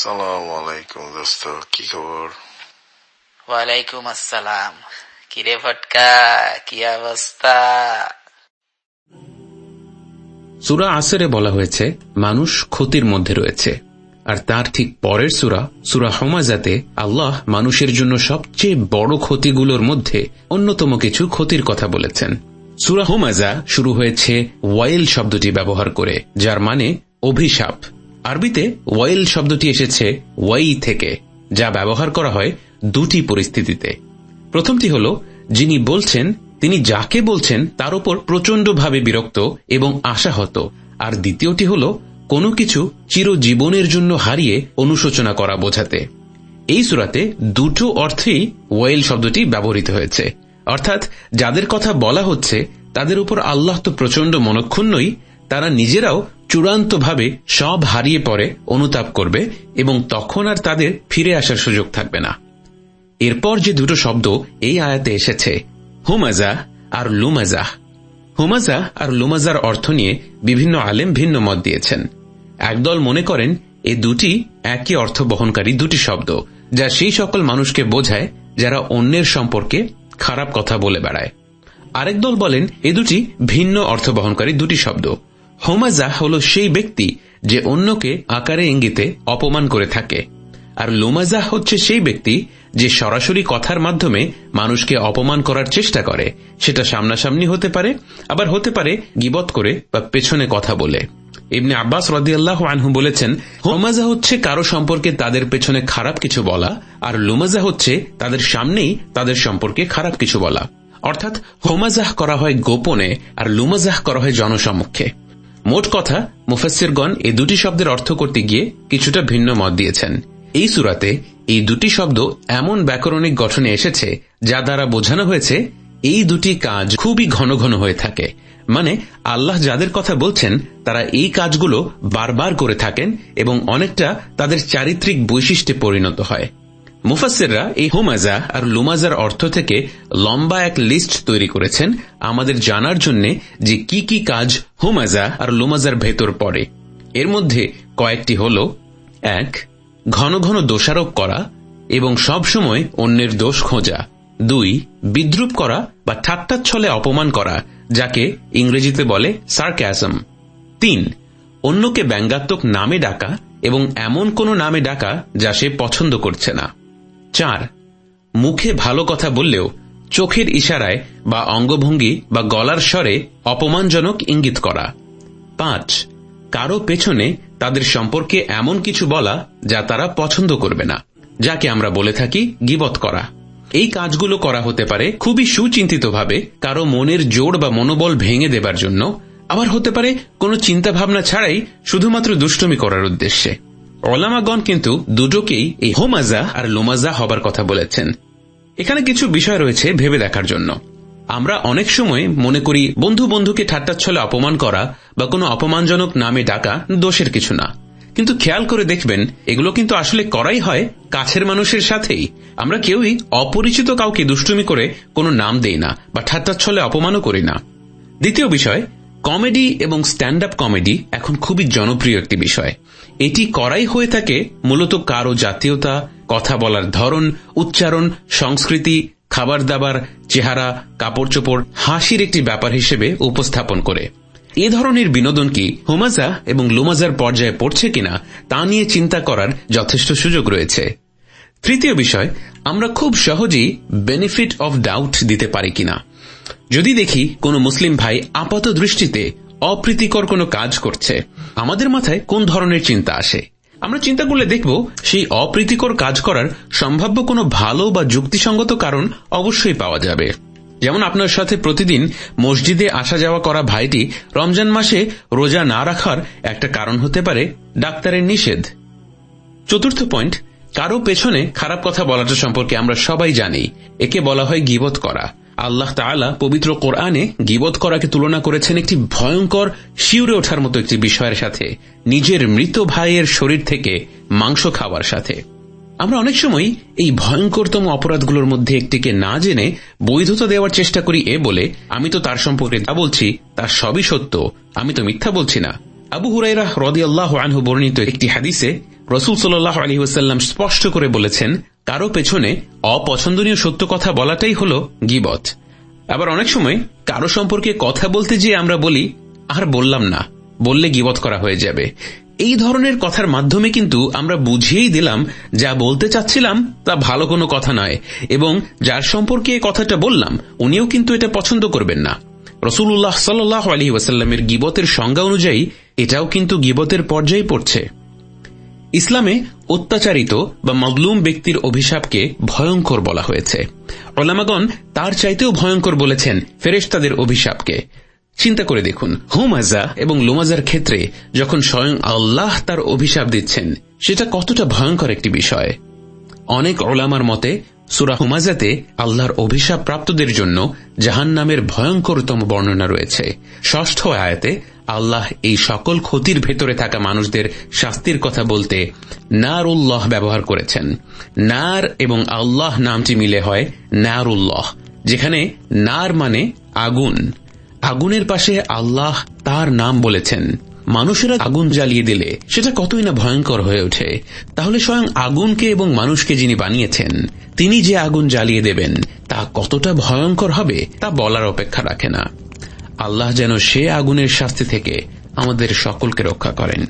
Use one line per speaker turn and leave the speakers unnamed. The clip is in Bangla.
আসসালামু আলাইকুম দোস্ত কি খবর
ওয়ালাইকুম আসসালাম কিরে ফটকা কি অবস্থা
সুরা আসরে বলা হয়েছে মানুষ ক্ষতির মধ্যে রয়েছে। আর তার ঠিক পরের সুরা সুরা হমাজাতে আল্লাহ মানুষের জন্য সবচেয়ে বড় ক্ষতিগুলোর মধ্যে অন্যতম কিছু ক্ষতির কথা বলেছেন। সুরা হোমাজা শুরু হয়েছে ওয়াইল শব্দটি ব্যবহার করে যার মানে অভিশাপ। আরবিতে ওয়াইল শব্দটি এসেছে ওয়াই থেকে, যা ব্যবহার করা হয় দুটি পরিস্থিতিতে। প্রথমটি হল, যিনি বলছেন, তিনি যাকে বলছেন তার উপর প্রচণ্ডভাবে বিরক্ত এবং আশাহত। আর দ্বিতীয়টি হল, কোনো কিছু চিরজীবনের জন্য হারিয়ে অনুশোচনা করা বোঝাতে। এই সুরাতে দুটো অর্থেই ওয়েল শব্দটি ব্যবহৃত হয়েছে। অর্থাৎ, যাদের কথা বলা হচ্ছে, তাদের উপর আল্লাহ তো প্রচণ্ড মনক্ষুণ্ণই, তারা নিজেরাও চূড়ান্তভাবে সব হারিয়ে পরে অনুতাপ করবে এবং তখন আর তাদের ফিরে আসার সুযোগ থাকবে না। এরপর যে দুটো শব্দ এই আয়াতে এসেছে, হুমাজা আর লুমাজা। হুমাজা আর লুমাজার অর্থ নিয়ে বিভিন্ন আলেম ভিন্ন মত দিয়েছেন। একদল মনে করেন এ দুটি একই অর্থ বহনকারী দুটি শব্দ, যা সেই সকল মানুষকে বোঝায় যারা অন্যের সম্পর্কে খারাপ কথা বলে বেড়ায়। আরেক দল বলেন এ দুটি ভিন্ন অর্থ বহনকারী দুটি শব্দ। হোমাজা হল সেই ব্যক্তি যে অন্যকে আকারে ইঙ্গিতে অপমান করে থাকে। আর লোমাজা হচ্ছে সেই ব্যক্তি যে সরাসরি কথার মাধ্যমে মানুষকে অপমান করার চেষ্টা করে। সেটা সামনাসামনি হতে পারে, আবার হতে পারে গিবত করে বা পেছনে কথা বলে। এমনি আব্বাস রদিয়াল্লাহ আনহু বলেছেন হোমাজা হচ্ছে কারও সম্পর্কে তাদের পেছনে খারাপ কিছু বলা, আর লোমাজা হচ্ছে তাদের সামনেই তাদের সম্পর্কে খারাপ কিছু বলা। অর্থাৎ হোমাজাহ করা হয় গোপনে, আর লুমাজাহ করা হয় জনসম্মুখে মোট কথা মুফাসিরগণ এই দুটি শব্দের অর্থ করতে গিয়ে কিছুটা ভিন্ন মত দিয়েছেন। এই সুরাতে এই দুটি শব্দ এমন ব্যাকরণিক গঠনে এসেছে, যা দ্বারা বোঝানো হয়েছে এই দুটি কাজ খুবই ঘন ঘন হয়ে থাকে। মানে আল্লাহ যাদের কথা বলছেন, তারা এই কাজগুলো বারবার করে থাকেন এবং অনেকটা তাদের চারিত্রিক বৈশিষ্ট্যে পরিণত হয়। মুফাসেররা এই হোমাজা আর লুমাজার অর্থ থেকে লম্বা এক লিস্ট তৈরি করেছেন আমাদের জানার জন্য যে কি কি কাজ হোমাজা আর লুমাজার ভেতর পড়ে। এর মধ্যে কয়েকটি হল, এক, ঘন ঘন দোষারোপ করা এবং সব সময় অন্যের দোষ খোঁজা। দুই, বিদ্রুপ করা বা ঠাট্টাচ্ছলে অপমান করা, যাকে ইংরেজিতে বলে সার্ক্যাজম তিন, অন্যকে ব্যঙ্গাত্মক নামে ডাকা এবং এমন কোন নামে ডাকা যা সে পছন্দ করছে না। চার, মুখে ভালো কথা বললেও চোখের ইশারায় বা অঙ্গভঙ্গি বা গলার স্বরে অপমানজনক ইঙ্গিত করা। পাঁচ, কারও পেছনে তাদের সম্পর্কে এমন কিছু বলা যা তারা পছন্দ করবে না, যাকে আমরা বলে থাকি গিবত করা। এই কাজগুলো করা হতে পারে খুবই সুচিন্তিতভাবে কারও মনের জোর বা মনোবল ভেঙে দেবার জন্য, আবার হতে পারে কোনো চিন্তাভাবনা ছাড়াই শুধুমাত্র দুষ্টমি করার উদ্দেশ্যে। অলামাগণ কিন্তু দুটোকেই এই হোমাজা আর লোমাজা হবার কথা বলেছেন। এখানে কিছু বিষয় রয়েছে ভেবে দেখার জন্য। আমরা অনেক সময় মনে করি বন্ধু বন্ধুকে ঠাট্টাচ্ছলে অপমান করা বা কোনো অপমানজনক নামে ডাকা দোষের কিছু না। কিন্তু খেয়াল করে দেখবেন, এগুলো কিন্তু আসলে করাই হয় কাছের মানুষের সাথেই। আমরা কেউই অপরিচিত কাউকে দুষ্টুমি করে কোনো নাম দেই না বা ঠাট্টাচ্ছলে অপমানও করি না। দ্বিতীয় বিষয় কমেডি এবং স্ট্যান্ড আপ কমেডি এখন খুবই জনপ্রিয় একটি বিষয়। এটি করাই হয়ে থাকে মূলত কারও জাতীয়তা, কথা বলার ধরন, উচ্চারণ, সংস্কৃতি খাবার দাবার চেহারা কাপড় চোপড় হাসির একটি ব্যাপার হিসেবে উপস্থাপন করে। এ ধরনের বিনোদন কি হোমাজা এবং লুমাজার পর্যায়ে পড়ছে কিনা তা নিয়ে চিন্তা করার যথেষ্ট সুযোগ রয়েছে। তৃতীয় বিষয়, আমরা খুব সহজেই বেনিফিট অব ডাউট দিতে পারি কিনা। যদি দেখি কোন মুসলিম ভাই আপাত দৃষ্টিতে অপ্রীতিকর কোনো কাজ করছে, আমাদের মাথায় কোন ধরনের চিন্তা আসে? আমরা চিন্তা করলে দেখব সেই অপ্রীতিকর কাজ করার সম্ভাব্য কোনো ভালো বা যুক্তিসঙ্গত কারণ অবশ্যই পাওয়া যাবে। যেমন আপনার সাথে প্রতিদিন মসজিদে আসা যাওয়া করা ভাইটি রমজান মাসে রোজা না রাখার একটা কারণ হতে পারে ডাক্তারের নিষেধ। চতুর্থ পয়েন্ট, কারও পেছনে খারাপ কথা বলাটা সম্পর্কে আমরা সবাই জানি। একে বলা হয় গিবত করা। আল্লাহ তালা পবিত্র কোরআনে গিবত করাকে তুলনা করেছেন একটি ভয়ঙ্কর, শিউরে ওঠার মতো একটি বিষয়ের সাথে, নিজের মৃত ভাইয়ের শরীর থেকে মাংস খাওয়ার সাথে। আমরা অনেক সময় এই ভয়ঙ্করতম অপরাধগুলোর মধ্যে একটিকে না জেনে বৈধতা দেওয়ার চেষ্টা করি এ বলে, আমি তো তার সম্পর্কে যা বলছি তার সবই সত্য, আমি তো মিথ্যা বলছি না। আবু হুরাইরা রদি আল্লাহ আনহু বর্ণিত একটি হাদিসে রসুল সাল্লাহ আলী স্পষ্ট করে বলেছেন কারও পেছনে অপছন্দনীয় সত্য কথা বলাটাই হল গিবত। আবার অনেক সময় কারও সম্পর্কে কথা বলতে যে আমরা বলি, আর বললাম না, বললে গিবত করা হয়ে যাবে। এই ধরনের কথার মাধ্যমে কিন্তু আমরা বুঝিয়েই দিলাম, যা বলতে চাচ্ছিলাম তা ভালো কোনো কথা নয়, এবং যার সম্পর্কে কথাটা বললাম, উনিও কিন্তু এটা পছন্দ করবেন না। রসুল্লাহ সাল্লাহ আলী ওয়াসাল্লামের গিবতের সংজ্ঞা অনুযায়ী এটাও কিন্তু গিবতের পর্যায়ে পড়ছে। ইসলামে অত্যাচারিত বা মজলুম ব্যক্তির অভিশাপকে ভয়ঙ্কর বলা হয়েছে। ওলামাগন তার চাইতেও ভয়ঙ্কর বলেছেন ফেরেশতাদের অভিশাপকে। চিন্তা করে দেখুন, হুমাজা এবং লোমাজার ক্ষেত্রে যখন স্বয়ং আল্লাহ তার অভিশাপ দিচ্ছেন, সেটা কতটা ভয়ঙ্কর একটি বিষয়। অনেক ওলামার মতে, সুরা হুমাজাতে আল্লাহর অভিশাপ প্রাপ্তদের জন্য জাহান নামের ভয়ঙ্করতম বর্ণনা রয়েছে। ষষ্ঠ আয়াতে আল্লাহ এই সকল ক্ষতির ভেতরে থাকা মানুষদের শাস্তির কথা বলতে নার উল্লাহ ব্যবহার করেছেন। নার এবং আল্লাহ নামটি মিলে হয় নার উল্লাহ যেখানে নার মানে আগুন। আগুনের পাশে আল্লাহ তার নাম বলেছেন। মানুষেরা আগুন জ্বালিয়ে দিলে সেটা কতই না ভয়ঙ্কর হয়ে ওঠে। তাহলে স্বয়ং আগুনকে এবং মানুষকে যিনি বানিয়েছেন, তিনি যে আগুন জ্বালিয়ে দেবেন, তা কতটা ভয়ঙ্কর হবে তা বলার অপেক্ষা রাখে না। আল্লাহ যেন সে আগুনের শাস্তি থেকে আমাদের সকলকে রক্ষা করেন।